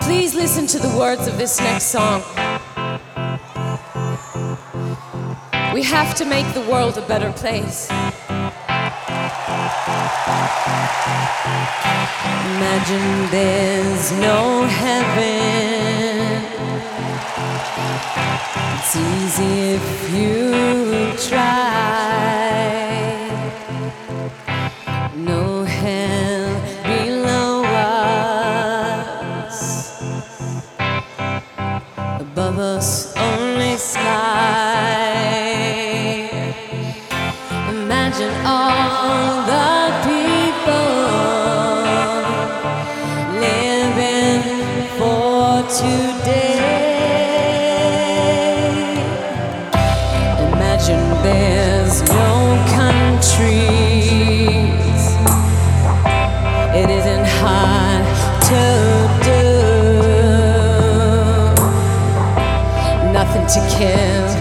Please listen to the words of this next song. We have to make the world a better place. Imagine there's no heaven. It's easy if you try. above us only sky. Imagine all the people living for today. to kill.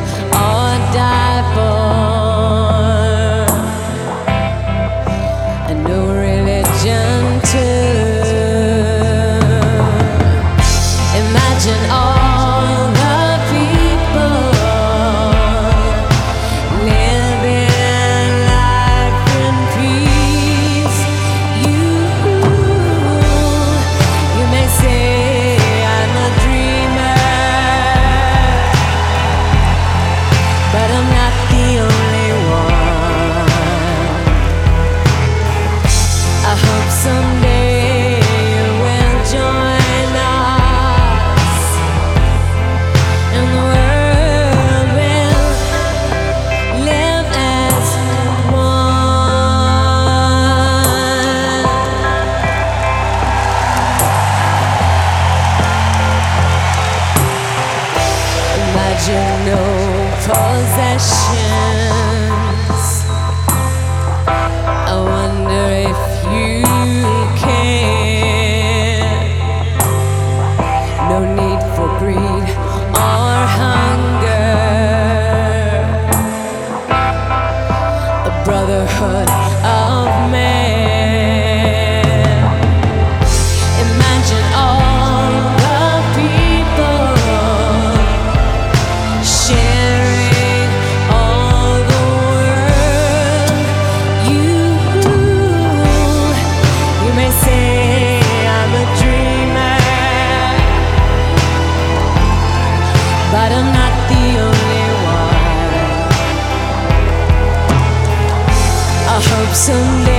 possession. Someday.